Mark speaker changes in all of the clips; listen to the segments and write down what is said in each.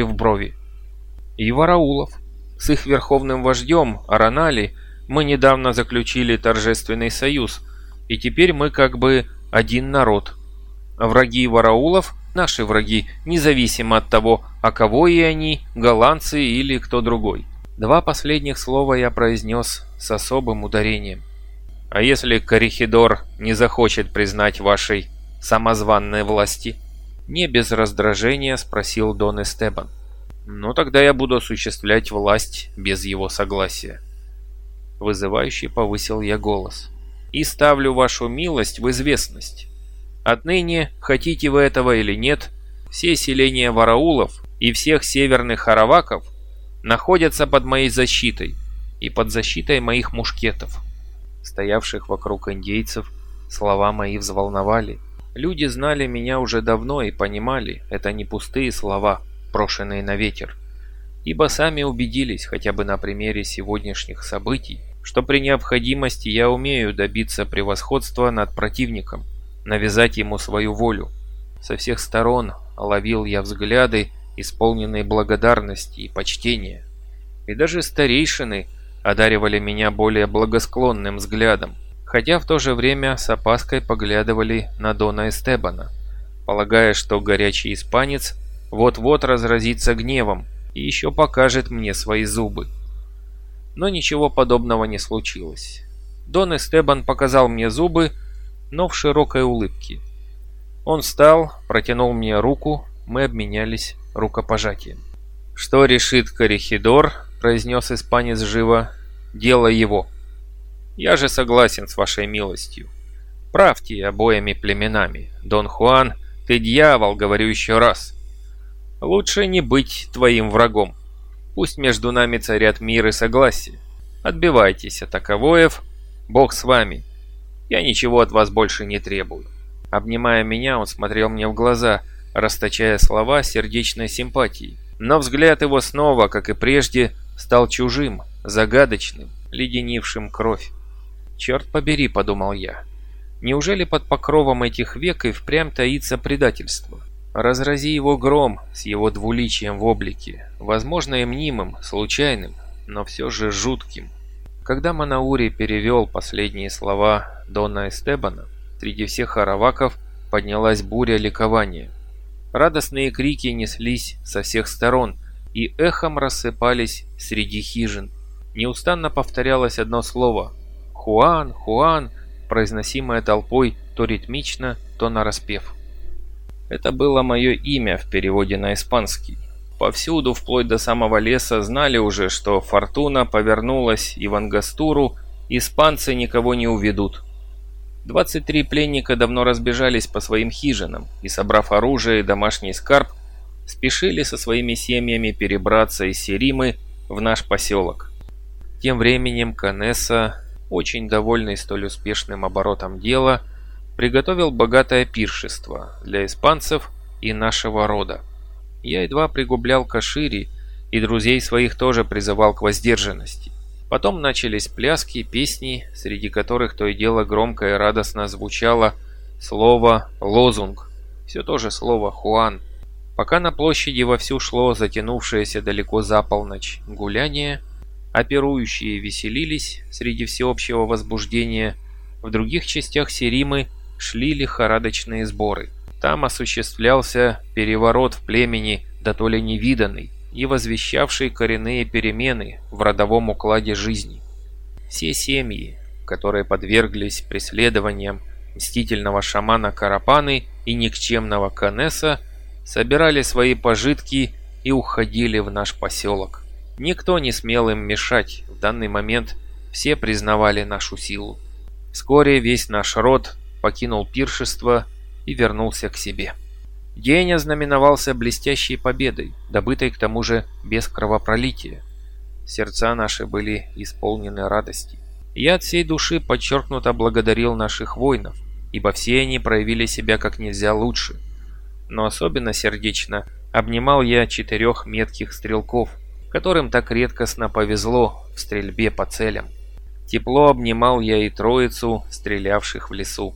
Speaker 1: нахмурив брови. «И вараулов. С их верховным вождем, Аранали, мы недавно заключили торжественный союз, и теперь мы как бы один народ. Враги вараулов – наши враги, независимо от того, а кого и они, голландцы или кто другой. Два последних слова я произнес с особым ударением. А если Корихидор не захочет признать вашей самозванной власти? Не без раздражения спросил Дон Эстебан. Ну тогда я буду осуществлять власть без его согласия. Вызывающе повысил я голос. И ставлю вашу милость в известность. Отныне, хотите вы этого или нет, все селения вараулов и всех северных араваков находятся под моей защитой и под защитой моих мушкетов стоявших вокруг индейцев, слова мои взволновали. Люди знали меня уже давно и понимали, это не пустые слова, брошенные на ветер. Ибо сами убедились, хотя бы на примере сегодняшних событий, что при необходимости я умею добиться превосходства над противником, навязать ему свою волю. Со всех сторон ловил я взгляды, исполненные благодарности и почтения. И даже старейшины – одаривали меня более благосклонным взглядом, хотя в то же время с опаской поглядывали на Дона Эстебана, полагая, что горячий испанец вот-вот разразится гневом и еще покажет мне свои зубы. Но ничего подобного не случилось. Дон Эстебан показал мне зубы, но в широкой улыбке. Он встал, протянул мне руку, мы обменялись рукопожатием. «Что решит Корихидор?» – произнес испанец живо. «Дело его. Я же согласен с вашей милостью. Правьте обоими племенами. Дон Хуан, ты дьявол, говорю еще раз. Лучше не быть твоим врагом. Пусть между нами царят мир и согласие. Отбивайтесь от таковоев, Бог с вами. Я ничего от вас больше не требую». Обнимая меня, он смотрел мне в глаза, расточая слова сердечной симпатии. Но взгляд его снова, как и прежде, стал чужим, загадочным, леденившим кровь. «Черт побери», — подумал я. «Неужели под покровом этих век и впрямь таится предательство? Разрази его гром с его двуличием в облике, возможно и мнимым, случайным, но все же жутким». Когда Манаури перевел последние слова Дона Эстебана, среди всех араваков поднялась буря ликования. Радостные крики неслись со всех сторон и эхом рассыпались среди хижин. Неустанно повторялось одно слово «Хуан! Хуан!», произносимое толпой то ритмично, то нараспев. Это было мое имя в переводе на испанский. Повсюду, вплоть до самого леса, знали уже, что фортуна повернулась и в Ангастуру испанцы никого не уведут. 23 пленника давно разбежались по своим хижинам и, собрав оружие и домашний скарб, спешили со своими семьями перебраться из Серимы в наш поселок. Тем временем Канесса, очень довольный столь успешным оборотом дела, приготовил богатое пиршество для испанцев и нашего рода. Я едва пригублял кашири, и друзей своих тоже призывал к воздержанности. Потом начались пляски, песни, среди которых то и дело громко и радостно звучало слово «лозунг», все то же слово «хуан». Пока на площади вовсю шло затянувшееся далеко за полночь гуляние, оперующие веселились среди всеобщего возбуждения, в других частях Серимы шли лихорадочные сборы. Там осуществлялся переворот в племени, да то ли невиданный, и возвещавший коренные перемены в родовом укладе жизни. Все семьи, которые подверглись преследованиям мстительного шамана Карапаны и никчемного Канеса, собирали свои пожитки и уходили в наш поселок. Никто не смел им мешать, в данный момент все признавали нашу силу. Вскоре весь наш род покинул пиршество и вернулся к себе. День ознаменовался блестящей победой, добытой к тому же без кровопролития. Сердца наши были исполнены радости. Я от всей души подчеркнуто благодарил наших воинов, ибо все они проявили себя как нельзя лучше. Но особенно сердечно обнимал я четырех метких стрелков, которым так редкостно повезло в стрельбе по целям. Тепло обнимал я и троицу, стрелявших в лесу.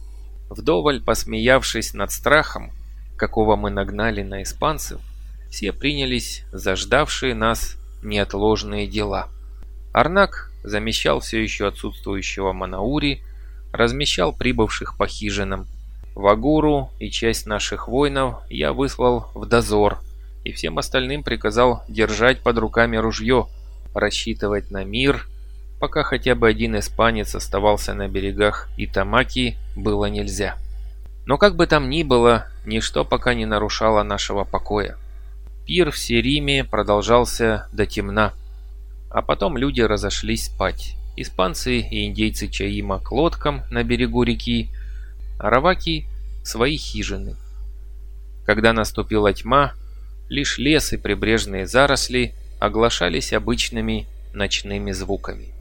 Speaker 1: Вдоволь посмеявшись над страхом, какого мы нагнали на испанцев, все принялись за ждавшие нас неотложные дела. Арнак замещал все еще отсутствующего Манаури, размещал прибывших по хижинам. Вагуру и часть наших воинов я выслал в дозор, и всем остальным приказал держать под руками ружье, рассчитывать на мир, пока хотя бы один испанец оставался на берегах Итамаки, было нельзя. Но как бы там ни было, ничто пока не нарушало нашего покоя. Пир в Сериме продолжался до темна, а потом люди разошлись спать. Испанцы и индейцы Чаима к лодкам на берегу реки, а раваки – свои хижины. Когда наступила тьма, лишь лес и прибрежные заросли оглашались обычными ночными звуками.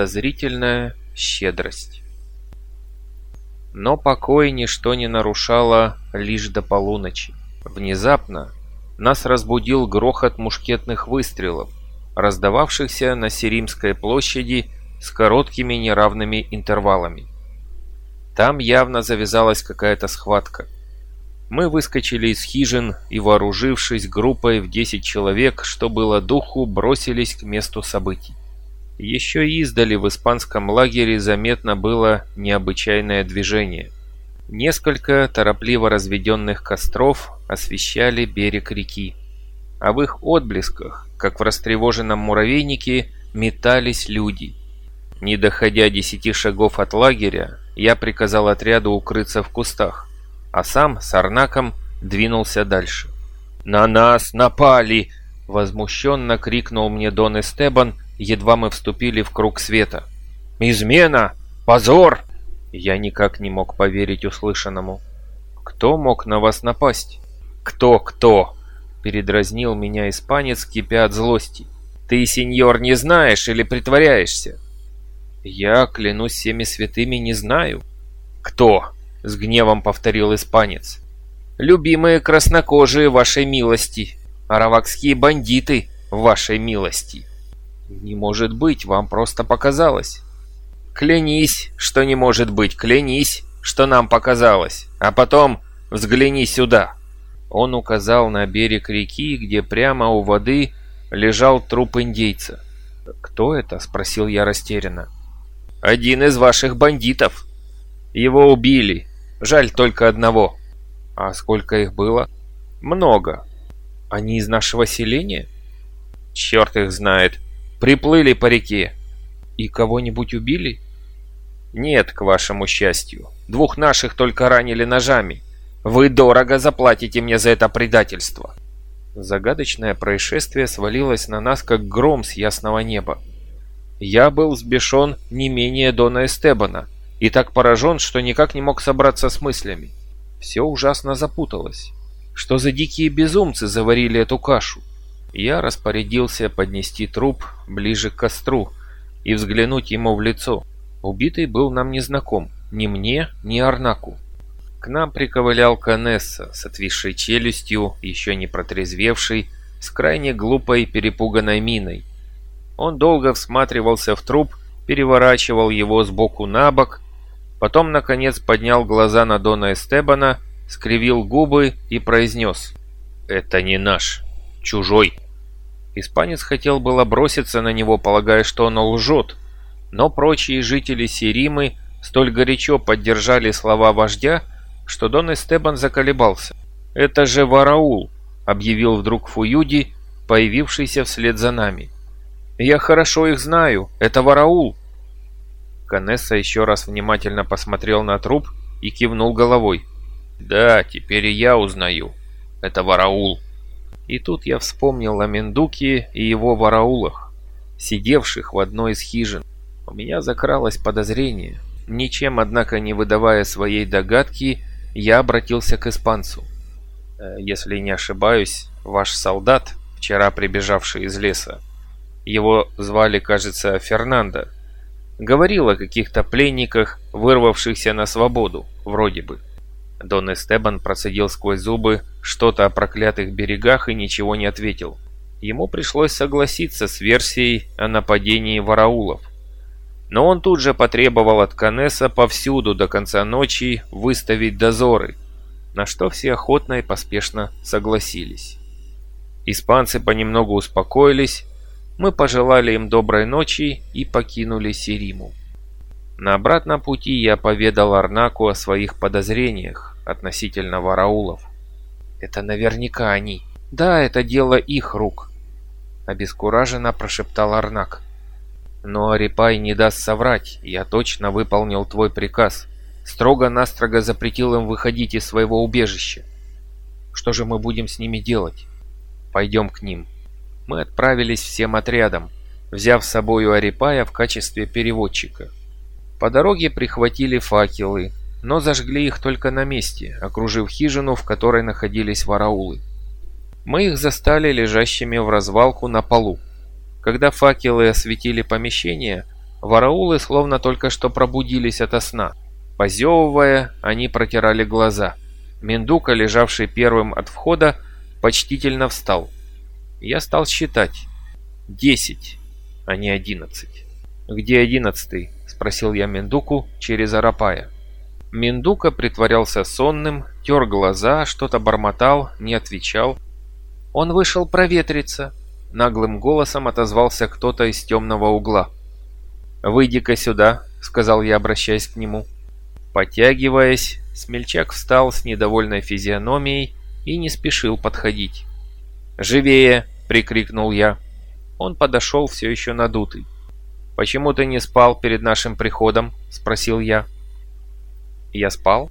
Speaker 1: Подозрительная щедрость. Но покой ничто не нарушало лишь до полуночи. Внезапно нас разбудил грохот мушкетных выстрелов, раздававшихся на Серимской площади с короткими неравными интервалами. Там явно завязалась какая-то схватка. Мы выскочили из хижин и, вооружившись группой в 10 человек, что было духу, бросились к месту событий. Еще издали в испанском лагере заметно было необычайное движение. Несколько торопливо разведенных костров освещали берег реки. А в их отблесках, как в растревоженном муравейнике, метались люди. Не доходя десяти шагов от лагеря, я приказал отряду укрыться в кустах, а сам с Арнаком двинулся дальше. «На нас напали!» — возмущенно крикнул мне Дон Эстебан, едва мы вступили в круг света. «Измена! Позор!» Я никак не мог поверить услышанному. «Кто мог на вас напасть?» «Кто-кто?» — передразнил меня испанец, кипя от злости. «Ты, сеньор, не знаешь или притворяешься?» «Я, клянусь всеми святыми, не знаю». «Кто?» — с гневом повторил испанец. «Любимые краснокожие вашей милости, аравакские бандиты вашей милости». «Не может быть, вам просто показалось». «Клянись, что не может быть, клянись, что нам показалось, а потом взгляни сюда». Он указал на берег реки, где прямо у воды лежал труп индейца. «Кто это?» — спросил я растерянно. «Один из ваших бандитов. Его убили. Жаль только одного». «А сколько их было?» «Много. Они из нашего селения?» «Черт их знает. Приплыли по реке. И кого-нибудь убили? Нет, к вашему счастью. Двух наших только ранили ножами. Вы дорого заплатите мне за это предательство. Загадочное происшествие свалилось на нас, как гром с ясного неба. Я был сбешен не менее Дона Эстебана и так поражен, что никак не мог собраться с мыслями. Все ужасно запуталось. Что за дикие безумцы заварили эту кашу? Я распорядился поднести труп ближе к костру и взглянуть ему в лицо. Убитый был нам незнаком, ни мне, ни Арнаку. К нам приковылял Канесса с отвисшей челюстью, еще не протрезвевший, с крайне глупой перепуганной миной. Он долго всматривался в труп, переворачивал его с боку на бок, потом, наконец, поднял глаза на Дона Эстебана, скривил губы и произнес «Это не наш» чужой. Испанец хотел было броситься на него, полагая, что он лжет, но прочие жители Серимы столь горячо поддержали слова вождя, что Дон Эстебан заколебался. «Это же Вараул», — объявил вдруг Фуюди, появившийся вслед за нами. «Я хорошо их знаю, это Вараул». Канесса еще раз внимательно посмотрел на труп и кивнул головой. «Да, теперь и я узнаю. Это Вараул». И тут я вспомнил о Мендуке и его вараулах. сидевших в одной из хижин. У меня закралось подозрение. Ничем, однако, не выдавая своей догадки, я обратился к испанцу. «Э, «Если не ошибаюсь, ваш солдат, вчера прибежавший из леса, его звали, кажется, Фернандо, говорил о каких-то пленниках, вырвавшихся на свободу, вроде бы». Дон Эстебан процедил сквозь зубы что-то о проклятых берегах и ничего не ответил. Ему пришлось согласиться с версией о нападении вараулов. Но он тут же потребовал от Канеса повсюду до конца ночи выставить дозоры, на что все охотно и поспешно согласились. Испанцы понемногу успокоились, мы пожелали им доброй ночи и покинули Сириму. На обратном пути я поведал Арнаку о своих подозрениях относительно вараулов. «Это наверняка они. Да, это дело их рук», — обескураженно прошептал Арнак. «Но Арипай не даст соврать, я точно выполнил твой приказ. Строго-настрого запретил им выходить из своего убежища. Что же мы будем с ними делать? Пойдем к ним». Мы отправились всем отрядом, взяв с собою Арипая в качестве переводчика. По дороге прихватили факелы, но зажгли их только на месте, окружив хижину, в которой находились вараулы. Мы их застали лежащими в развалку на полу. Когда факелы осветили помещение, вараулы словно только что пробудились ото сна. Позевывая, они протирали глаза. Мендука, лежавший первым от входа, почтительно встал. Я стал считать. Десять, а не одиннадцать. «Где одиннадцатый?» спросил я Мендуку через Арапая. Мендука притворялся сонным, тер глаза, что-то бормотал, не отвечал. «Он вышел проветриться», — наглым голосом отозвался кто-то из темного угла. «Выйди-ка сюда», — сказал я, обращаясь к нему. Потягиваясь, смельчак встал с недовольной физиономией и не спешил подходить. «Живее!» — прикрикнул я. Он подошел все еще надутый. «Почему ты не спал перед нашим приходом?» – спросил я. «Я спал?»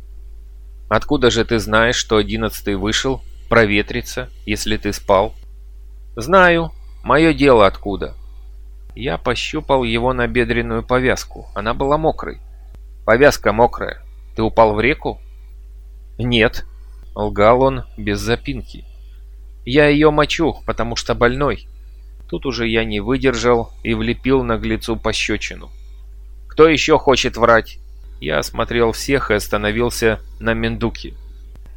Speaker 1: «Откуда же ты знаешь, что одиннадцатый вышел проветриться, если ты спал?» «Знаю. Мое дело откуда?» Я пощупал его на бедренную повязку. Она была мокрой. «Повязка мокрая. Ты упал в реку?» «Нет», — лгал он без запинки. «Я ее мочу, потому что больной. Тут уже я не выдержал и влепил наглецу пощечину. «Кто еще хочет врать?» Я осмотрел всех и остановился на Мендуке.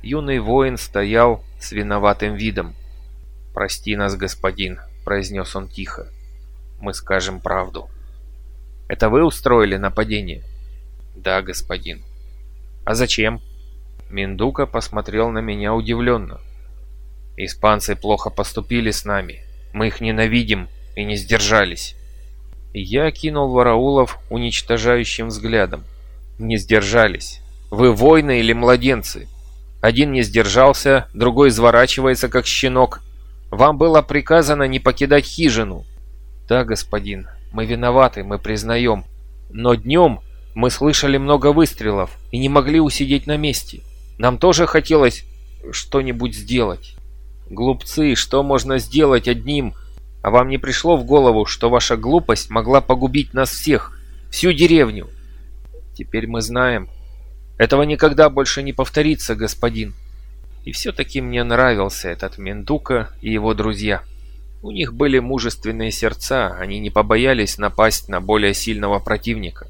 Speaker 1: Юный воин стоял с виноватым видом. «Прости нас, господин», — произнес он тихо. «Мы скажем правду». «Это вы устроили нападение?» «Да, господин». «А зачем?» Мендука посмотрел на меня удивленно. «Испанцы плохо поступили с нами. Мы их ненавидим и не сдержались. Я кинул вараулов уничтожающим взглядом. Не сдержались. Вы воины или младенцы? Один не сдержался, другой изворачивается, как щенок. Вам было приказано не покидать хижину. Да, господин, мы виноваты, мы признаем. Но днем мы слышали много выстрелов и не могли усидеть на месте. Нам тоже хотелось что-нибудь сделать. Глупцы, что можно сделать одним? А вам не пришло в голову, что ваша глупость могла погубить нас всех, всю деревню? Теперь мы знаем. Этого никогда больше не повторится, господин. И все-таки мне нравился этот Мендука и его друзья. У них были мужественные сердца, они не побоялись напасть на более сильного противника.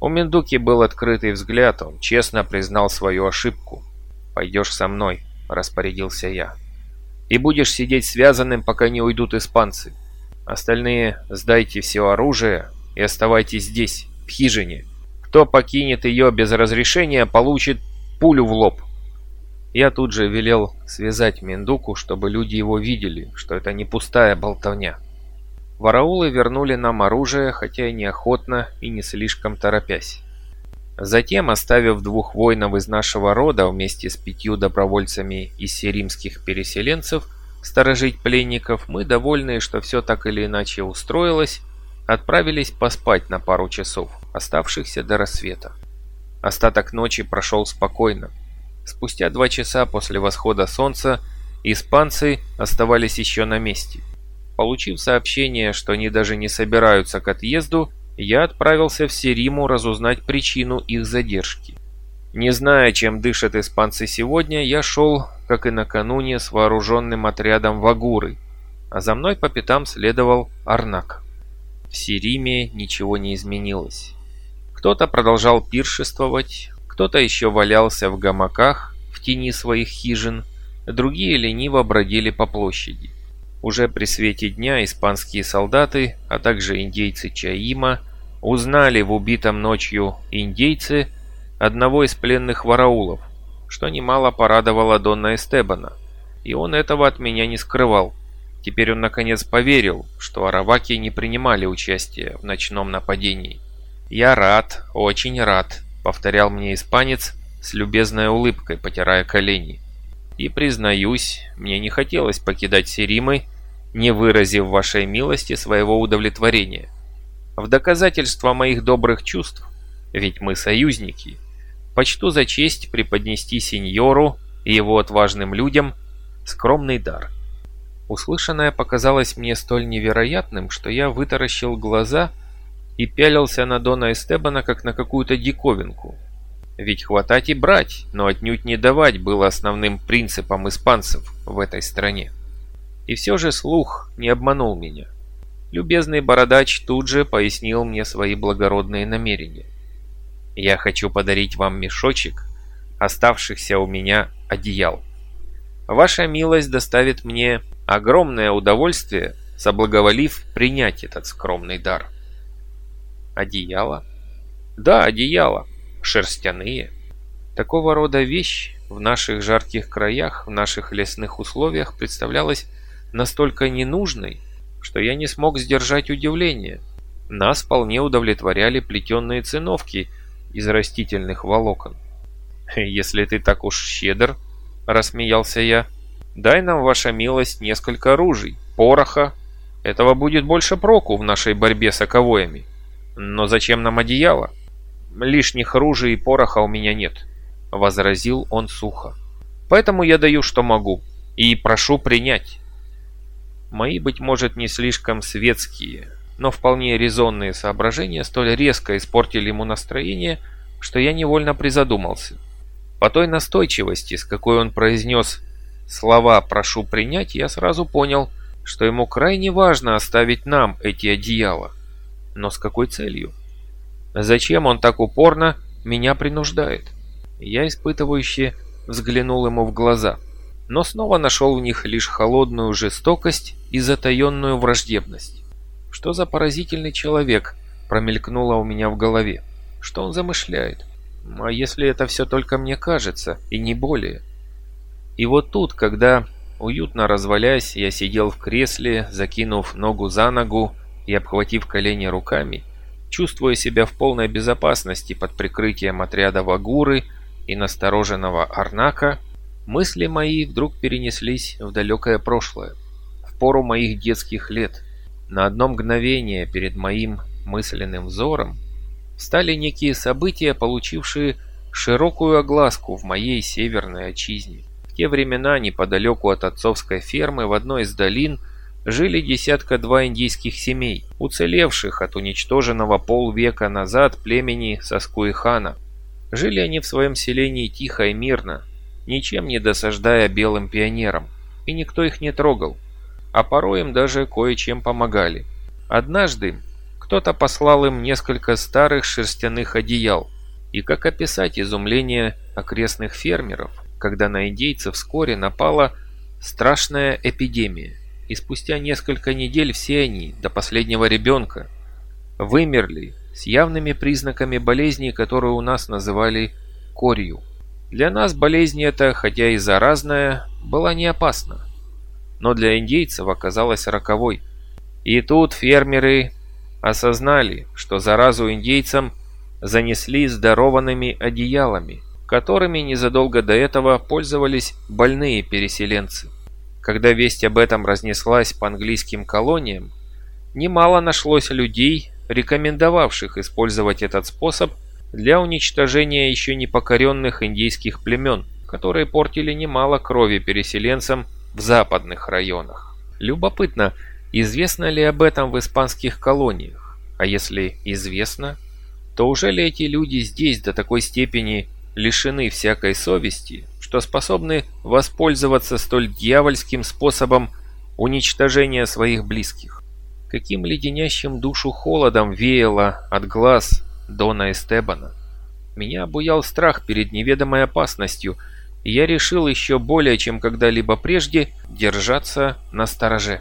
Speaker 1: У Мендуки был открытый взгляд, он честно признал свою ошибку. «Пойдешь со мной», — распорядился я и будешь сидеть связанным, пока не уйдут испанцы. Остальные сдайте все оружие и оставайтесь здесь, в хижине. Кто покинет ее без разрешения, получит пулю в лоб. Я тут же велел связать Мендуку, чтобы люди его видели, что это не пустая болтовня. Вараулы вернули нам оружие, хотя и неохотно и не слишком торопясь. Затем, оставив двух воинов из нашего рода вместе с пятью добровольцами из серимских переселенцев сторожить пленников, мы, довольные, что все так или иначе устроилось, отправились поспать на пару часов, оставшихся до рассвета. Остаток ночи прошел спокойно. Спустя два часа после восхода солнца испанцы оставались еще на месте. Получив сообщение, что они даже не собираются к отъезду, я отправился в Сериму разузнать причину их задержки. Не зная, чем дышат испанцы сегодня, я шел, как и накануне, с вооруженным отрядом вагуры, а за мной по пятам следовал Арнак. В Сериме ничего не изменилось. Кто-то продолжал пиршествовать, кто-то еще валялся в гамаках в тени своих хижин, другие лениво бродили по площади. Уже при свете дня испанские солдаты, а также индейцы Чаима, узнали в убитом ночью индейце одного из пленных вараулов, что немало порадовало Донна Эстебана, и он этого от меня не скрывал. Теперь он наконец поверил, что араваки не принимали участия в ночном нападении. «Я рад, очень рад», — повторял мне испанец с любезной улыбкой, потирая колени. «И признаюсь, мне не хотелось покидать Серимы не выразив вашей милости своего удовлетворения. В доказательство моих добрых чувств, ведь мы союзники, почту за честь преподнести сеньору и его отважным людям скромный дар. Услышанное показалось мне столь невероятным, что я вытаращил глаза и пялился на Дона Эстебана как на какую-то диковинку. Ведь хватать и брать, но отнюдь не давать было основным принципом испанцев в этой стране. И все же слух не обманул меня. Любезный бородач тут же пояснил мне свои благородные намерения. «Я хочу подарить вам мешочек оставшихся у меня одеял. Ваша милость доставит мне огромное удовольствие, соблаговолив принять этот скромный дар». «Одеяло?» «Да, одеяло. Шерстяные». Такого рода вещь в наших жарких краях, в наших лесных условиях представлялась настолько ненужной, что я не смог сдержать удивление. Нас вполне удовлетворяли плетеные циновки из растительных волокон. «Если ты так уж щедр», — рассмеялся я, — «дай нам, ваша милость, несколько оружий, пороха. Этого будет больше проку в нашей борьбе с оковоями. Но зачем нам одеяло? Лишних оружий и пороха у меня нет», — возразил он сухо. «Поэтому я даю, что могу, и прошу принять». Мои, быть может, не слишком светские, но вполне резонные соображения столь резко испортили ему настроение, что я невольно призадумался. По той настойчивости, с какой он произнес слова «прошу принять», я сразу понял, что ему крайне важно оставить нам эти одеяла. Но с какой целью? Зачем он так упорно меня принуждает? Я испытывающе взглянул ему в глаза – но снова нашел в них лишь холодную жестокость и затаенную враждебность. Что за поразительный человек промелькнуло у меня в голове? Что он замышляет? А если это все только мне кажется, и не более? И вот тут, когда, уютно развалясь, я сидел в кресле, закинув ногу за ногу и обхватив колени руками, чувствуя себя в полной безопасности под прикрытием отряда Вагуры и настороженного Арнака, Мысли мои вдруг перенеслись в далекое прошлое, в пору моих детских лет. На одно мгновение перед моим мысленным взором стали некие события, получившие широкую огласку в моей северной отчизне. В те времена неподалеку от отцовской фермы в одной из долин жили десятка-два индийских семей, уцелевших от уничтоженного полвека назад племени Саскуихана. Жили они в своем селении тихо и мирно, ничем не досаждая белым пионерам, и никто их не трогал, а порой им даже кое-чем помогали. Однажды кто-то послал им несколько старых шерстяных одеял, и как описать изумление окрестных фермеров, когда на индейцев вскоре напала страшная эпидемия, и спустя несколько недель все они, до последнего ребенка, вымерли с явными признаками болезни, которую у нас называли корью. Для нас болезнь эта, хотя и заразная, была не опасна. Но для индейцев оказалась роковой. И тут фермеры осознали, что заразу индейцам занесли здорованными одеялами, которыми незадолго до этого пользовались больные переселенцы. Когда весть об этом разнеслась по английским колониям, немало нашлось людей, рекомендовавших использовать этот способ для уничтожения еще не покоренных индейских племен, которые портили немало крови переселенцам в западных районах. Любопытно, Известно ли об этом в испанских колониях? А если известно, то уже ли эти люди здесь до такой степени лишены всякой совести, что способны воспользоваться столь дьявольским способом уничтожения своих близких? Каким леденящим душу холодом веяло от глаз Дона Эстебана? Меня обуял страх перед неведомой опасностью, и я решил еще более, чем когда-либо прежде, держаться на стороже.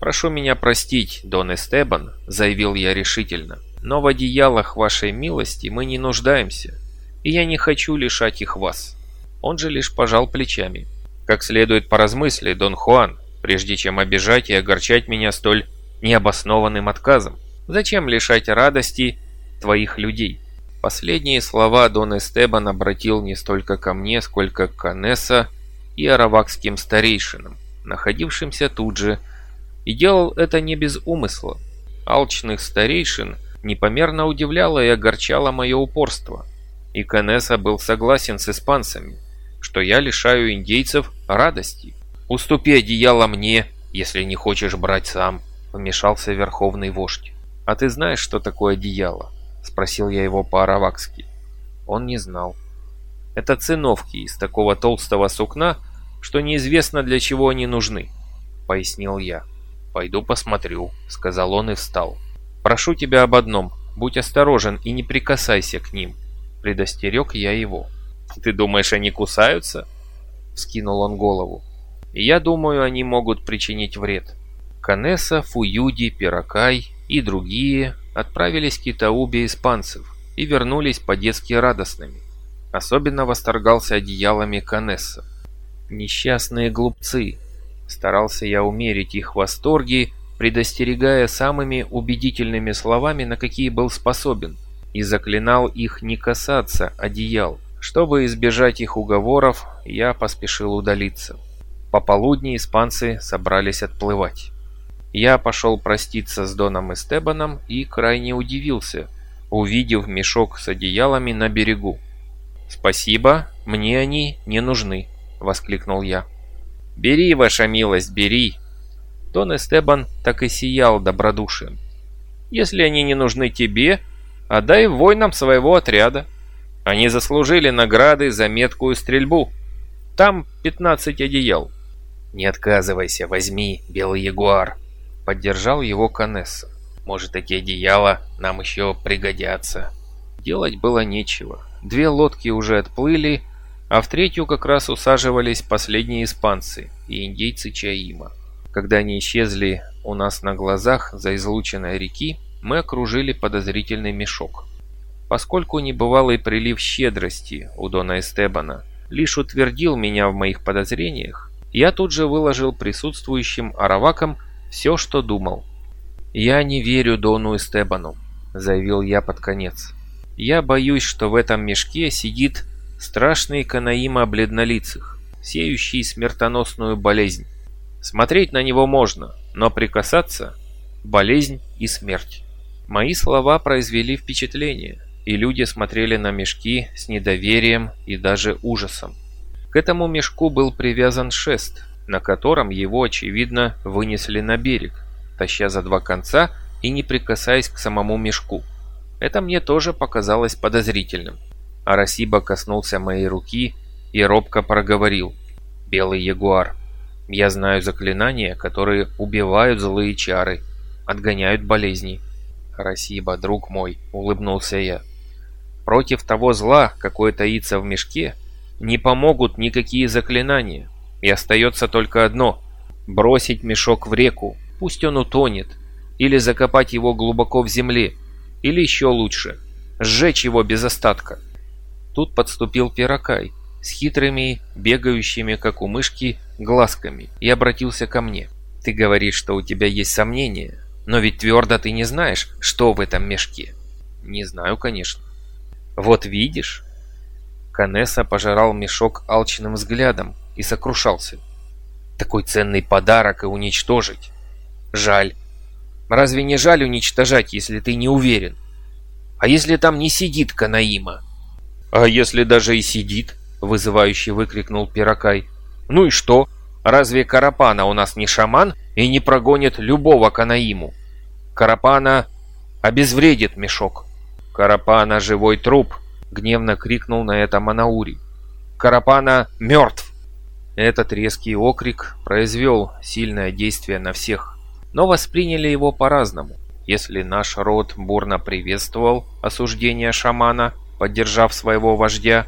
Speaker 1: «Прошу меня простить, Дон Эстебан», — заявил я решительно, «но в одеялах вашей милости мы не нуждаемся, и я не хочу лишать их вас». Он же лишь пожал плечами. «Как следует поразмысли, Дон Хуан, прежде чем обижать и огорчать меня столь необоснованным отказом. Зачем лишать радости твоих людей?» Последние слова Дон Эстебан обратил не столько ко мне, сколько к Канесса и аравакским старейшинам, находившимся тут же, и делал это не без умысла. Алчных старейшин непомерно удивляло и огорчало мое упорство. И Канесса был согласен с испанцами, что я лишаю индейцев радости. «Уступи одеяло мне, если не хочешь брать сам», — вмешался верховный вождь. «А ты знаешь, что такое одеяло?» — спросил я его по-аравакски. Он не знал. «Это циновки из такого толстого сукна, что неизвестно для чего они нужны», — пояснил я. «Пойду посмотрю», — сказал он и встал. «Прошу тебя об одном. Будь осторожен и не прикасайся к ним», — предостерег я его. «Ты думаешь, они кусаются?» — вскинул он голову. «Я думаю, они могут причинить вред». Канеса, Фуюди, Пиракай и другие отправились к Итаубе испанцев и вернулись по-детски радостными. Особенно восторгался одеялами Канесса. «Несчастные глупцы!» Старался я умерить их восторги, предостерегая самыми убедительными словами, на какие был способен, и заклинал их не касаться одеял. Чтобы избежать их уговоров, я поспешил удалиться. Пополудни испанцы собрались отплывать. Я пошел проститься с Доном Эстебаном и крайне удивился, увидев мешок с одеялами на берегу. «Спасибо, мне они не нужны», — воскликнул я. «Бери, ваша милость, бери!» Дон Эстебан так и сиял добродушием. «Если они не нужны тебе, отдай воинам своего отряда. Они заслужили награды за меткую стрельбу. Там 15 одеял». «Не отказывайся, возьми, белый ягуар», — поддержал его Канесса. «Может, эти одеяла нам еще пригодятся». Делать было нечего. Две лодки уже отплыли, а в третью как раз усаживались последние испанцы и индейцы Чаима. Когда они исчезли у нас на глазах за излученной реки, мы окружили подозрительный мешок. Поскольку небывалый прилив щедрости у Дона Эстебана лишь утвердил меня в моих подозрениях, я тут же выложил присутствующим аравакам все, что думал. «Я не верю Дону Эстебану», — заявил я под конец. «Я боюсь, что в этом мешке сидит страшный Канаима бледнолицых, сеющий смертоносную болезнь. Смотреть на него можно, но прикасаться – болезнь и смерть. Мои слова произвели впечатление, и люди смотрели на мешки с недоверием и даже ужасом. К этому мешку был привязан шест, на котором его, очевидно, вынесли на берег, таща за два конца и не прикасаясь к самому мешку. Это мне тоже показалось подозрительным. Арасиба коснулся моей руки и робко проговорил. «Белый ягуар, я знаю заклинания, которые убивают злые чары, отгоняют болезни». «Арасиба, друг мой», — улыбнулся я. «Против того зла, какое таится в мешке, не помогут никакие заклинания, и остается только одно — бросить мешок в реку, пусть он утонет, или закопать его глубоко в земле, или еще лучше — сжечь его без остатка». Тут подступил Пиракай с хитрыми, бегающими, как у мышки, глазками и обратился ко мне. «Ты говоришь, что у тебя есть сомнения, но ведь твердо ты не знаешь, что в этом мешке». «Не знаю, конечно». «Вот видишь?» Канесса пожирал мешок алчным взглядом и сокрушался. «Такой ценный подарок и уничтожить. Жаль. Разве не жаль уничтожать, если ты не уверен? А если там не сидит Канаима?» «А если даже и сидит?» — вызывающе выкрикнул Пиракай. «Ну и что? Разве Карапана у нас не шаман и не прогонит любого Канаиму? Карапана обезвредит мешок. Карапана живой труп, гневно крикнул на это Манаури. Карапана мертв. Этот резкий окрик произвел сильное действие на всех, но восприняли его по-разному. Если наш род бурно приветствовал осуждение шамана, поддержав своего вождя,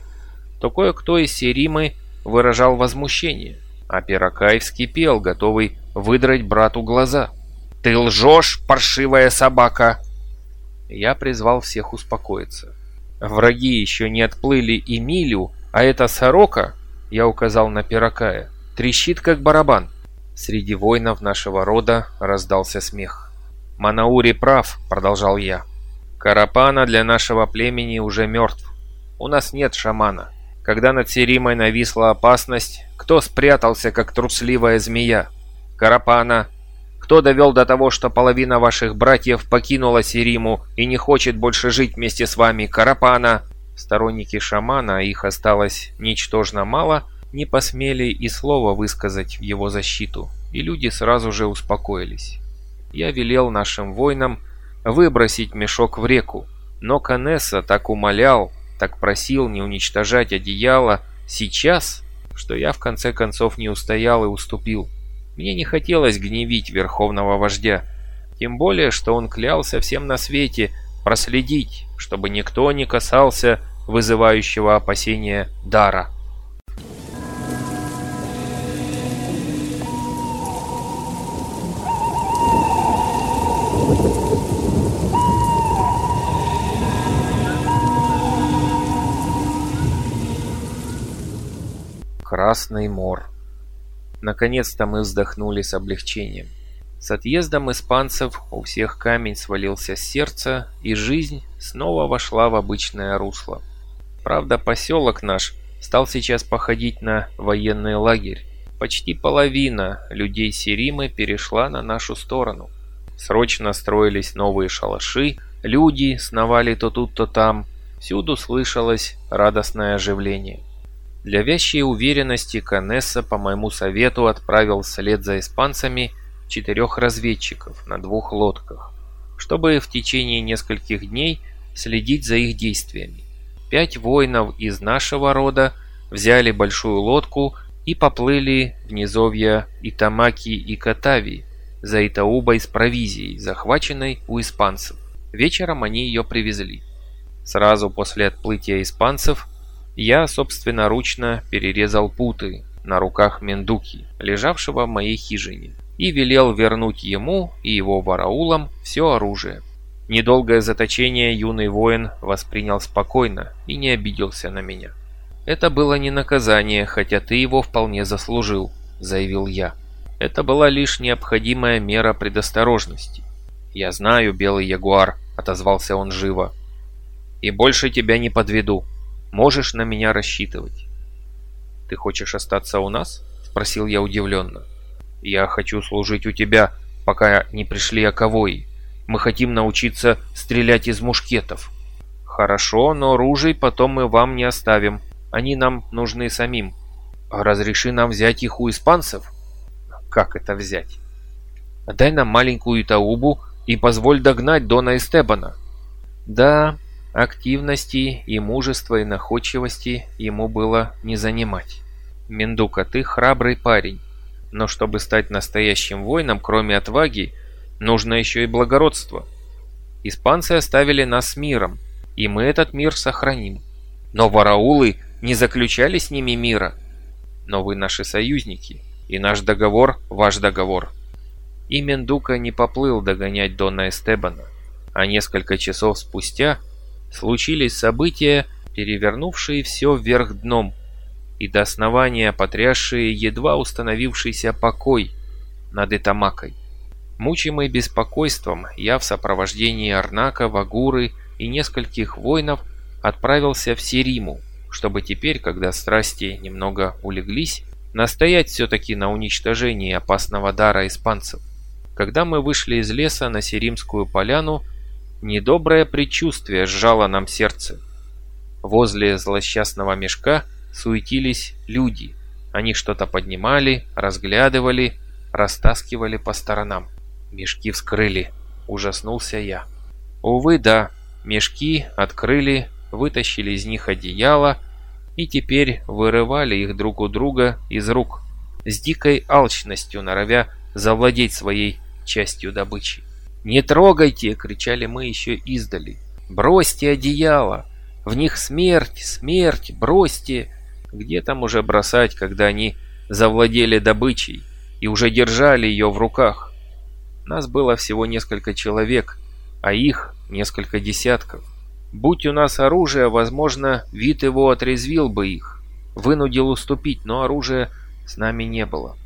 Speaker 1: то кое-кто из Серимы выражал возмущение, а Пиракай вскипел, готовый выдрать брату глаза. «Ты лжешь, паршивая собака!» Я призвал всех успокоиться. Враги еще не отплыли и милю, а эта сорока, я указал на Пиракая, трещит как барабан. Среди воинов нашего рода раздался смех. «Манаури прав», — продолжал я. «Карапана для нашего племени уже мертв. У нас нет шамана. Когда над Серимой нависла опасность, кто спрятался, как трусливая змея? Карапана. Кто довел до того, что половина ваших братьев покинула Сериму и не хочет больше жить вместе с вами? Карапана. Сторонники шамана, их осталось ничтожно мало, не посмели и слова высказать в его защиту, и люди сразу же успокоились. Я велел нашим воинам выбросить мешок в реку, но Канесса так умолял, так просил не уничтожать одеяло сейчас, что я в конце концов не устоял и уступил. Мне не хотелось гневить верховного вождя, тем более, что он клялся всем на свете проследить, чтобы никто не касался вызывающего опасения дара. Красный мор. Наконец-то мы вздохнули с облегчением. С отъездом испанцев у всех камень свалился с сердца, и жизнь снова вошла в обычное русло. Правда, поселок наш стал сейчас походить на военный лагерь. Почти половина людей Серимы перешла на нашу сторону. Срочно строились новые шалаши, люди сновали то тут, то там. Всюду слышалось радостное оживление. Для вящей уверенности Канесса по моему совету отправил вслед за испанцами четырех разведчиков на двух лодках, чтобы в течение нескольких дней следить за их действиями. Пять воинов из нашего рода взяли большую лодку и поплыли в низовья Итамаки и Катави за Итаубой с провизией, захваченной у испанцев. Вечером они ее привезли. Сразу после отплытия испанцев я собственноручно перерезал путы на руках Мендуки, лежавшего в моей хижине, и велел вернуть ему и его вараулам все оружие. Недолгое заточение юный воин воспринял спокойно и не обиделся на меня. «Это было не наказание, хотя ты его вполне заслужил», — заявил я. «Это была лишь необходимая мера предосторожности». «Я знаю, белый ягуар», — отозвался он живо. «И больше тебя не подведу. Можешь на меня рассчитывать. Ты хочешь остаться у нас? Спросил я удивленно. Я хочу служить у тебя, пока не пришли оковои. Мы хотим научиться стрелять из мушкетов. Хорошо, но ружей потом мы вам не оставим. Они нам нужны самим. А разреши нам взять их у испанцев? Как это взять? Дай нам маленькую Таубу и позволь догнать Дона Эстебана. Да, Активности и мужества и находчивости ему было не занимать. Мендука, ты храбрый парень, но чтобы стать настоящим воином, кроме отваги, нужно еще и благородство. Испанцы оставили нас миром, и мы этот мир сохраним. Но вараулы не заключали с ними мира. Но вы наши союзники, и наш договор – ваш договор. И Мендука не поплыл догонять Дона Эстебана, а несколько часов спустя – случились события, перевернувшие все вверх дном и до основания потрясшие едва установившийся покой над Итамакой. Мучимый беспокойством, я в сопровождении Арнака, Вагуры и нескольких воинов отправился в Сериму, чтобы теперь, когда страсти немного улеглись, настоять все-таки на уничтожении опасного дара испанцев. Когда мы вышли из леса на Серимскую поляну, Недоброе предчувствие сжало нам сердце. Возле злосчастного мешка суетились люди. Они что-то поднимали, разглядывали, растаскивали по сторонам. Мешки вскрыли. Ужаснулся я. Увы, да. Мешки открыли, вытащили из них одеяло и теперь вырывали их друг у друга из рук, с дикой алчностью норовя завладеть своей частью добычи. «Не трогайте!» — кричали мы еще издали. «Бросьте одеяло! В них смерть, смерть, бросьте!» Где там уже бросать, когда они завладели добычей и уже держали ее в руках? Нас было всего несколько человек, а их несколько десятков. Будь у нас оружие, возможно, вид его отрезвил бы их, вынудил уступить, но оружия с нами не было.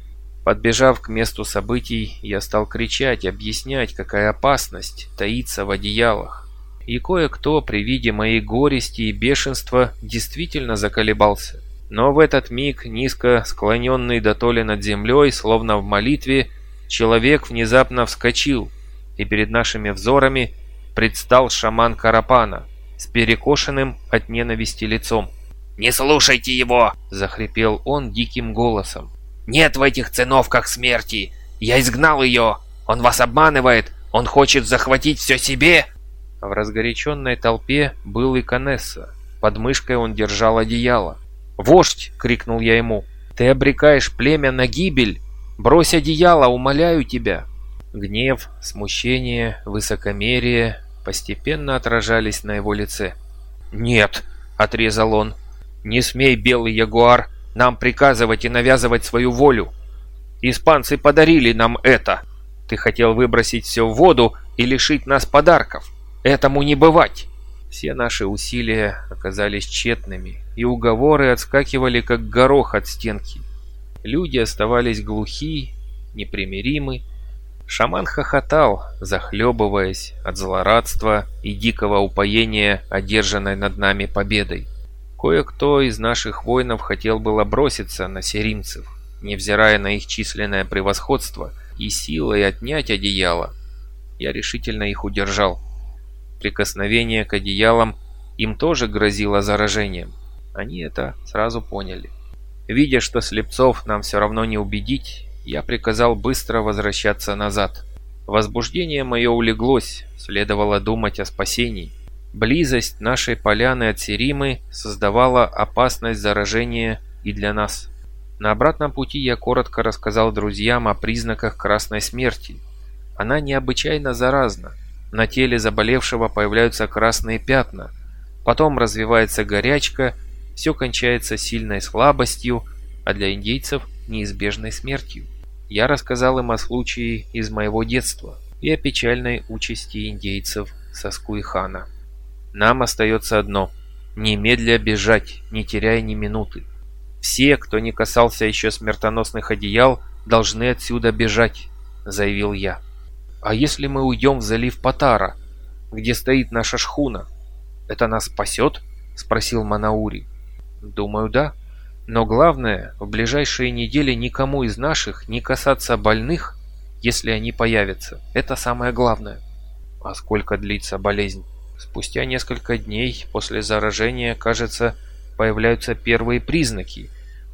Speaker 1: Подбежав к месту событий, я стал кричать, объяснять, какая опасность таится в одеялах. И кое-кто при виде моей горести и бешенства действительно заколебался. Но в этот миг, низко склоненный до толи над землей, словно в молитве, человек внезапно вскочил, и перед нашими взорами предстал шаман Карапана с перекошенным от ненависти лицом.
Speaker 2: «Не слушайте его!»
Speaker 1: – захрипел он диким голосом.
Speaker 2: Нет в этих циновках смерти. Я изгнал ее. Он вас обманывает. Он хочет захватить все себе.
Speaker 1: В разгоряченной толпе был и Канесса. Под мышкой он держал одеяло. «Вождь!» — крикнул я ему. «Ты обрекаешь племя на гибель! Брось одеяло, умоляю тебя!» Гнев, смущение, высокомерие постепенно отражались на его лице. «Нет!» — отрезал он. «Не смей, белый ягуар, нам приказывать и навязывать свою волю. Испанцы подарили нам это. Ты хотел выбросить все в воду и лишить нас подарков. Этому не бывать. Все наши усилия оказались тщетными, и уговоры отскакивали, как горох от стенки. Люди оставались глухи, непримиримы. Шаман хохотал, захлебываясь от злорадства и дикого упоения одержанной над нами победой. Кое-кто из наших воинов хотел было броситься на серимцев, невзирая на их численное превосходство, и силой отнять одеяло. Я решительно их удержал. Прикосновение к одеялам им тоже грозило заражением. Они это сразу поняли. Видя, что слепцов нам все равно не убедить, я приказал быстро возвращаться назад. Возбуждение мое улеглось, следовало думать о спасении. Близость нашей поляны от Серимы создавала опасность заражения и для нас. На обратном пути я коротко рассказал друзьям о признаках красной смерти. Она необычайно заразна. На теле заболевшего появляются красные пятна. Потом развивается горячка, все кончается сильной слабостью, а для индейцев неизбежной смертью. Я рассказал им о случае из моего детства и о печальной участи индейцев со Скуихана. Нам остается одно – немедля бежать, не теряя ни минуты. Все, кто не касался еще смертоносных одеял, должны отсюда бежать, заявил я. А если мы уйдем в залив Патара, где стоит наша шхуна? Это нас спасет? Спросил Манаури. Думаю, да. Но главное, в ближайшие недели никому из наших не касаться больных, если они появятся. Это самое главное. А сколько длится болезнь? Спустя несколько дней после заражения, кажется, появляются первые признаки,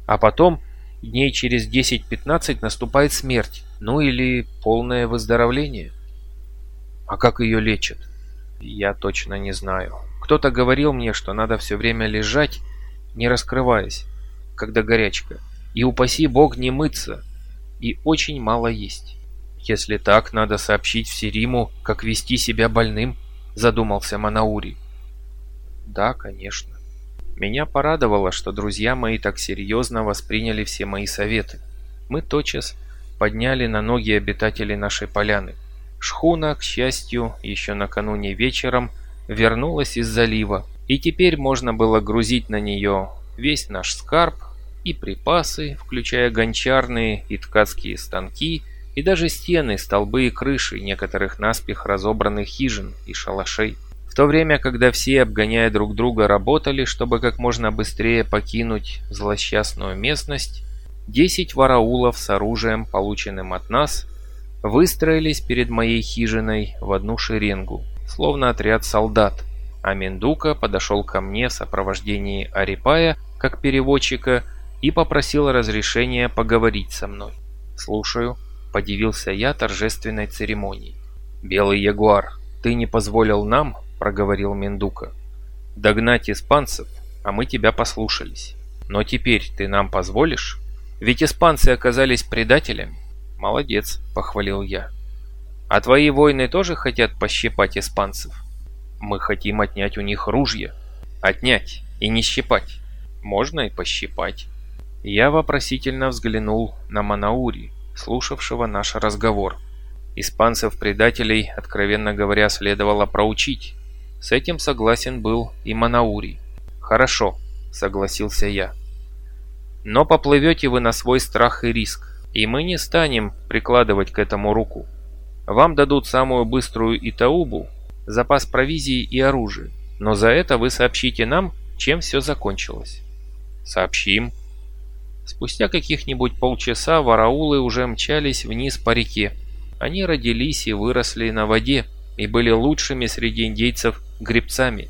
Speaker 1: а потом дней через 10-15 наступает смерть, ну или полное выздоровление. А как ее лечат? Я точно не знаю. Кто-то говорил мне, что надо все время лежать, не раскрываясь, когда горячка, и упаси бог не мыться, и очень мало есть. Если так, надо сообщить в как вести себя больным задумался Манаури. Да, конечно. Меня порадовало, что друзья мои так серьезно восприняли все мои советы. Мы тотчас подняли на ноги обитателей нашей поляны. Шхуна, к счастью, еще накануне вечером вернулась из залива, и теперь можно было грузить на нее весь наш скарб и припасы, включая гончарные и ткацкие станки, и даже стены, столбы и крыши некоторых наспех разобранных хижин и шалашей. В то время, когда все, обгоняя друг друга, работали, чтобы как можно быстрее покинуть злосчастную местность, десять вараулов с оружием, полученным от нас, выстроились перед моей хижиной в одну шеренгу, словно отряд солдат, а Мендука подошел ко мне в сопровождении Арипая, как переводчика, и попросил разрешения поговорить со мной. «Слушаю», — подивился я торжественной церемонии. «Белый ягуар, ты не позволил нам, — проговорил Мендука, — догнать испанцев, а мы тебя послушались. Но теперь ты нам позволишь? Ведь испанцы оказались предателями». «Молодец», — похвалил я. «А твои воины тоже хотят пощипать испанцев?» «Мы хотим отнять у них ружья. Отнять и не щипать. Можно и пощипать». Я вопросительно взглянул на Манаури, слушавшего наш разговор. Испанцев-предателей, откровенно говоря, следовало проучить. С этим согласен был и Манаури. «Хорошо», — согласился я. «Но поплывете вы на свой страх и риск, и мы не станем прикладывать к этому руку. Вам дадут самую быструю Итаубу, запас провизии и оружия, но за это вы сообщите нам, чем все закончилось». «Сообщим», Спустя каких-нибудь полчаса вараулы уже мчались вниз по реке. Они родились и выросли на воде и были лучшими среди индейцев гребцами.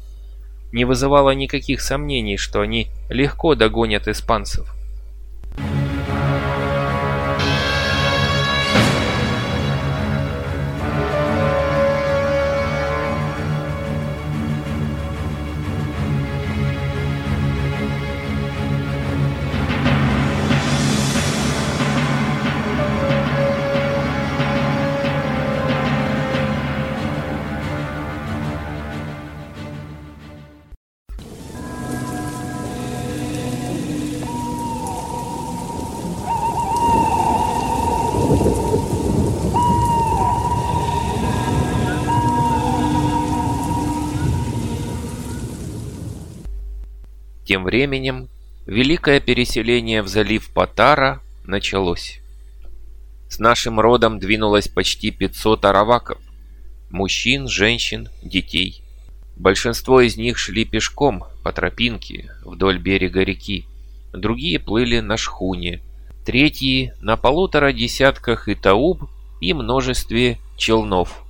Speaker 1: Не вызывало никаких сомнений, что они легко догонят испанцев. Тем временем великое переселение в залив Патара началось. С нашим родом двинулось почти 500 араваков. Мужчин, женщин, детей. Большинство из них шли пешком по тропинке вдоль берега реки. Другие плыли на шхуне. Третьи на полутора десятках итауб и множестве челнов.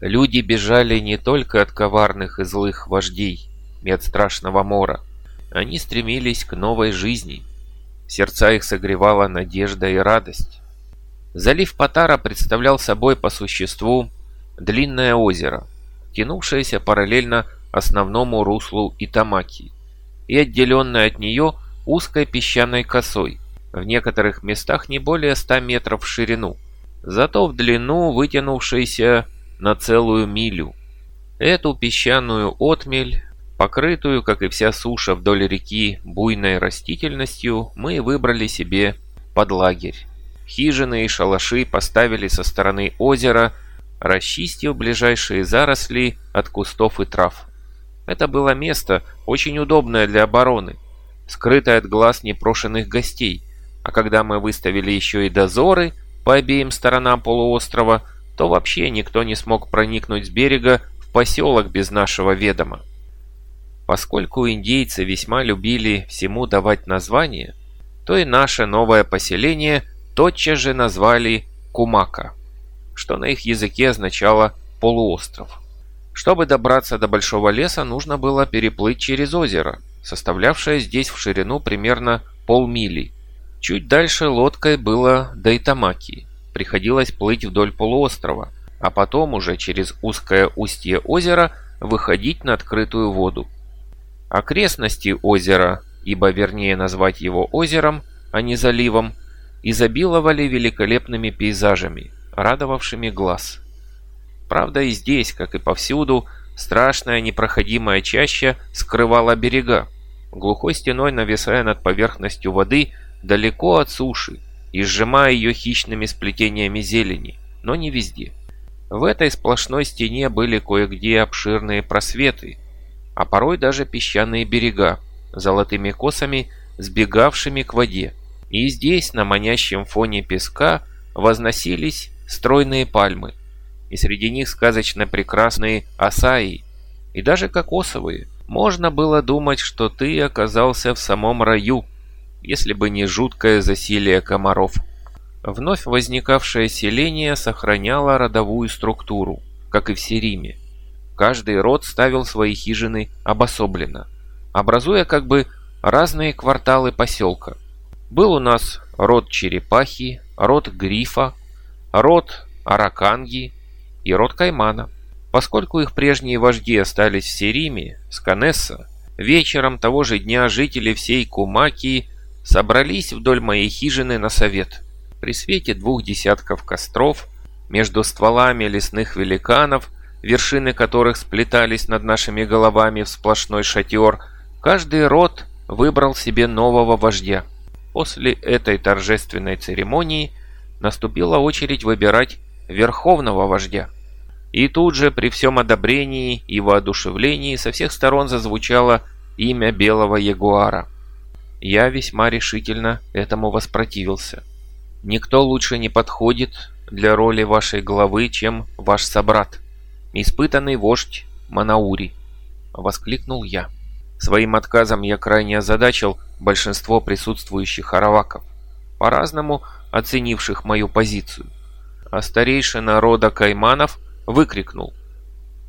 Speaker 1: Люди бежали не только от коварных и злых вождей от страшного мора, они стремились к новой жизни. Сердца их согревала надежда и радость. Залив Патара представлял собой по существу длинное озеро, тянувшееся параллельно основному руслу Итамаки и отделенное от нее узкой песчаной косой, в некоторых местах не более 100 метров в ширину, зато в длину вытянувшейся на целую милю. Эту песчаную отмель Покрытую, как и вся суша вдоль реки, буйной растительностью, мы выбрали себе под лагерь. Хижины и шалаши поставили со стороны озера, расчистив ближайшие заросли от кустов и трав. Это было место, очень удобное для обороны, скрытое от глаз непрошенных гостей, а когда мы выставили еще и дозоры по обеим сторонам полуострова, то вообще никто не смог проникнуть с берега в поселок без нашего ведома. Поскольку индейцы весьма любили всему давать название, то и наше новое поселение тотчас же назвали Кумака, что на их языке означало «полуостров». Чтобы добраться до большого леса, нужно было переплыть через озеро, составлявшее здесь в ширину примерно полмили. Чуть дальше лодкой было до Итамаки. Приходилось плыть вдоль полуострова, а потом уже через узкое устье озера выходить на открытую воду. Окрестности озера, ибо вернее назвать его озером, а не заливом, изобиловали великолепными пейзажами, радовавшими глаз. Правда и здесь, как и повсюду, страшная непроходимая чаща скрывала берега, глухой стеной нависая над поверхностью воды далеко от суши и сжимая ее хищными сплетениями зелени, но не везде. В этой сплошной стене были кое-где обширные просветы, а порой даже песчаные берега, золотыми косами, сбегавшими к воде. И здесь, на манящем фоне песка, возносились стройные пальмы, и среди них сказочно прекрасные асаи, и даже кокосовые. Можно было думать, что ты оказался в самом раю, если бы не жуткое засилие комаров. Вновь возникавшее селение сохраняло родовую структуру, как и в Сериме. Каждый род ставил свои хижины обособленно, образуя как бы разные кварталы поселка. Был у нас род черепахи, род грифа, род араканги и род каймана. Поскольку их прежние вожди остались в Сериме, Сканесса, вечером того же дня жители всей Кумакии собрались вдоль моей хижины на совет. При свете двух десятков костров, между стволами лесных великанов, вершины которых сплетались над нашими головами в сплошной шатер, каждый род выбрал себе нового вождя. После этой торжественной церемонии наступила очередь выбирать верховного вождя. И тут же при всем одобрении и воодушевлении со всех сторон зазвучало имя белого ягуара. Я весьма решительно этому воспротивился. Никто лучше не подходит для роли вашей главы, чем ваш собрат, испытанный вождь Манаури, воскликнул я. Своим отказом я крайне озадачил большинство присутствующих араваков, по-разному оценивших мою позицию. А старейшина рода Кайманов выкрикнул.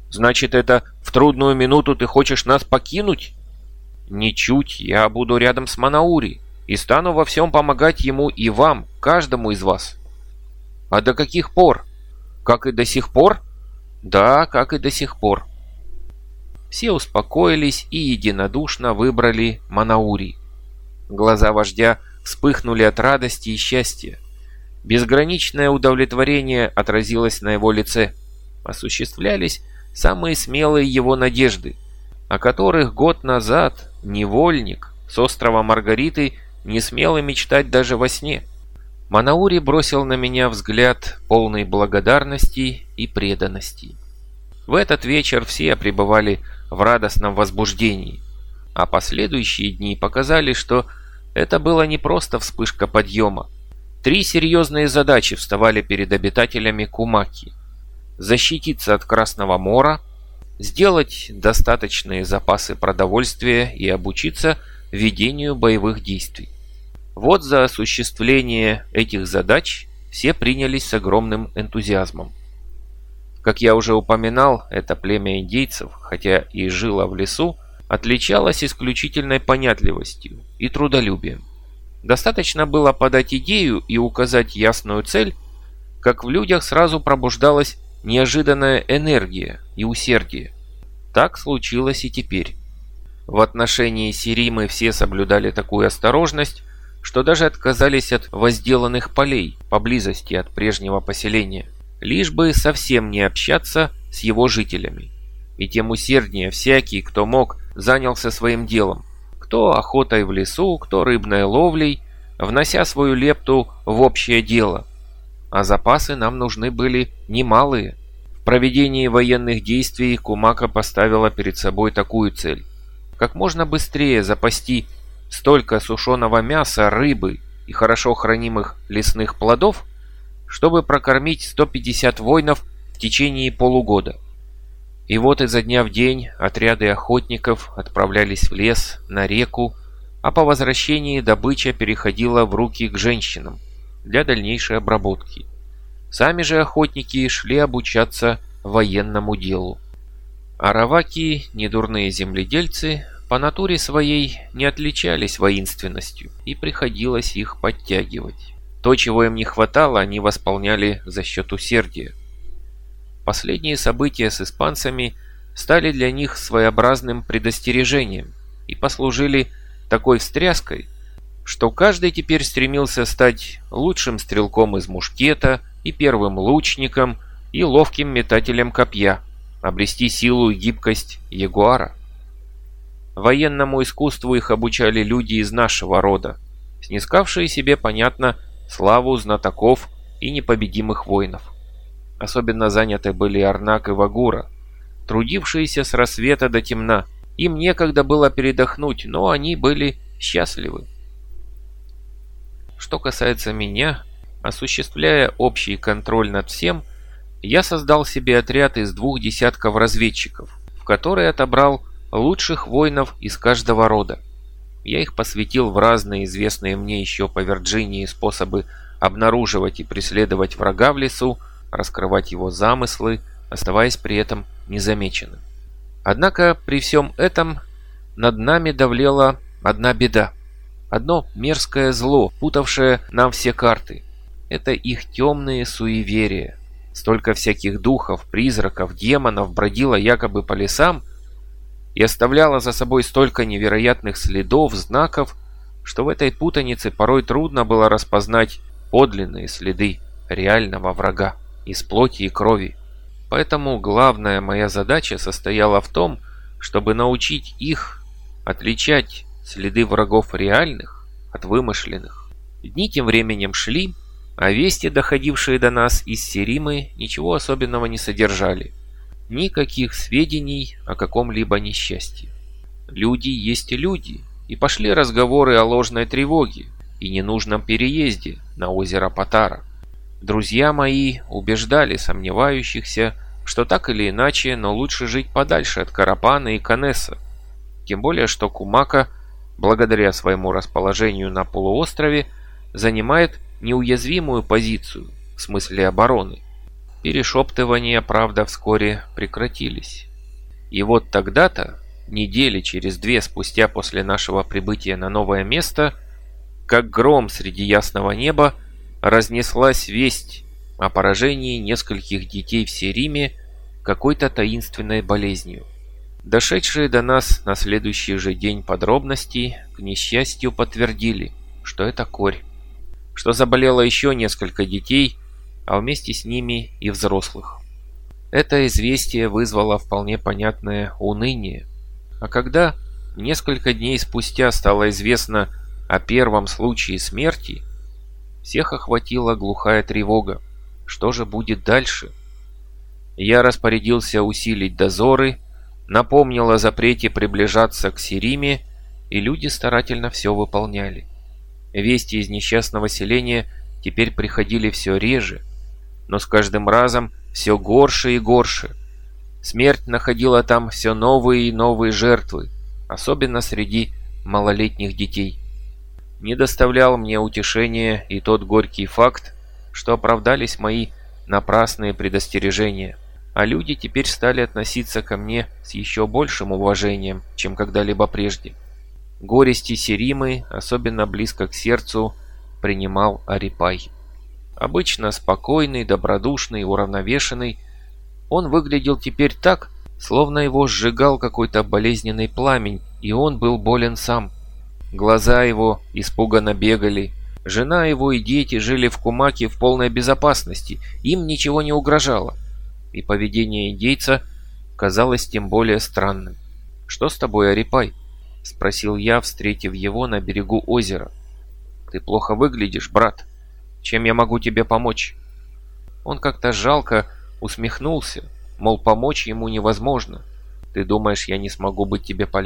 Speaker 1: «Значит, это в трудную минуту ты хочешь нас покинуть?» «Ничуть, я буду рядом с Манаури и стану во всем помогать ему и вам, каждому из вас». «А до каких пор? Как и до сих пор?» «Да, как и до сих пор». Все успокоились и единодушно выбрали Манаури. Глаза вождя вспыхнули от радости и счастья. Безграничное удовлетворение отразилось на его лице. Осуществлялись самые смелые его надежды, о которых год назад невольник с острова Маргариты не смел мечтать даже во сне. Манаури бросил на меня взгляд полной благодарности и преданности. В этот вечер все пребывали в радостном возбуждении, а последующие дни показали, что это была не просто вспышка подъема. Три серьезные задачи вставали перед обитателями Кумаки. Защититься от Красного Мора, сделать достаточные запасы продовольствия и обучиться ведению боевых действий. Вот за осуществление этих задач все принялись с огромным энтузиазмом. Как я уже упоминал, это племя индейцев, хотя и жило в лесу, отличалось исключительной понятливостью и трудолюбием. Достаточно было подать идею и указать ясную цель, как в людях сразу пробуждалась неожиданная энергия и усердие. Так случилось и теперь. В отношении Сиримы все соблюдали такую осторожность, что даже отказались от возделанных полей поблизости от прежнего поселения, лишь бы совсем не общаться с его жителями. И тем усерднее всякий, кто мог, занялся своим делом. Кто охотой в лесу, кто рыбной ловлей, внося свою лепту в общее дело. А запасы нам нужны были немалые. В проведении военных действий Кумака поставила перед собой такую цель. Как можно быстрее запасти столько сушеного мяса, рыбы и хорошо хранимых лесных плодов, чтобы прокормить 150 воинов в течение полугода. И вот изо дня в день отряды охотников отправлялись в лес, на реку, а по возвращении добыча переходила в руки к женщинам для дальнейшей обработки. Сами же охотники шли обучаться военному делу. Араваки, недурные земледельцы, по натуре своей не отличались воинственностью, и приходилось их подтягивать. То, чего им не хватало, они восполняли за счет усердия. Последние события с испанцами стали для них своеобразным предостережением и послужили такой встряской, что каждый теперь стремился стать лучшим стрелком из мушкета и первым лучником и ловким метателем копья, обрести силу и гибкость ягуара. Военному искусству их обучали люди из нашего рода, снискавшие себе, понятно, славу знатоков и непобедимых воинов. Особенно заняты были Арнак и Вагура, трудившиеся с рассвета до темна. Им некогда было передохнуть, но они были счастливы. Что касается меня, осуществляя общий контроль над всем, я создал себе отряд из двух десятков разведчиков, в который отобрал лучших воинов из каждого рода. Я их посвятил в разные известные мне еще по Вирджинии способы обнаруживать и преследовать врага в лесу, раскрывать его замыслы, оставаясь при этом незамеченным. Однако при всем этом над нами давлела одна беда. Одно мерзкое зло, путавшее нам все карты. Это их темные суеверия. Столько всяких духов, призраков, демонов бродило якобы по лесам и оставляло за собой столько невероятных следов, знаков, что в этой путанице порой трудно было распознать подлинные следы реального врага из плоти и крови. Поэтому главная моя задача состояла в том, чтобы научить их отличать следы врагов реальных от вымышленных. Дни тем временем шли, а вести, доходившие до нас из Серимы, ничего особенного не содержали. Никаких сведений о каком-либо несчастье. Люди есть люди, и пошли разговоры о ложной тревоге и ненужном переезде на озеро Патара. Друзья мои убеждали сомневающихся, что так или иначе, но лучше жить подальше от Карапана и Канеса. Тем более, что Кумака, благодаря своему расположению на полуострове, занимает неуязвимую позицию в смысле обороны. Перешептывания, правда, вскоре прекратились. И вот тогда-то, недели через две спустя после нашего прибытия на новое место, как гром среди ясного неба, разнеслась весть о поражении нескольких детей в Сериме какой-то таинственной болезнью. Дошедшие до нас на следующий же день подробности, к несчастью, подтвердили, что это корь, что заболело еще несколько детей, а вместе с ними и взрослых. Это известие вызвало вполне понятное уныние. А когда несколько дней спустя стало известно о первом случае смерти, всех охватила глухая тревога. Что же будет дальше? Я распорядился усилить дозоры, напомнил о запрете приближаться к Сериме, и люди старательно все выполняли. Вести из несчастного селения теперь приходили все реже, но с каждым разом все горше и горше. Смерть находила там все новые и новые жертвы, особенно среди малолетних детей не доставлял мне утешения и тот горький факт, что оправдались мои напрасные предостережения, а люди теперь стали относиться ко мне с еще большим уважением, чем когда-либо прежде. Горести Серимы, особенно близко к сердцу, принимал Арипай. Обычно спокойный, добродушный, уравновешенный, он выглядел теперь так, словно его сжигал какой-то болезненный пламень, и он был болен сам – Глаза его испуганно бегали. Жена его и дети жили в Кумаке в полной безопасности, им ничего не угрожало. И поведение индейца казалось тем более странным. «Что с тобой, Арипай?» — спросил я, встретив его на берегу озера. «Ты плохо выглядишь, брат. Чем я могу тебе помочь?» Он как-то жалко усмехнулся, мол, помочь ему невозможно. «Ты думаешь, я не смогу быть тебе полезным?»